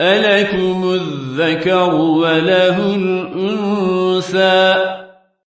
ألكم الذكر وله الأنثى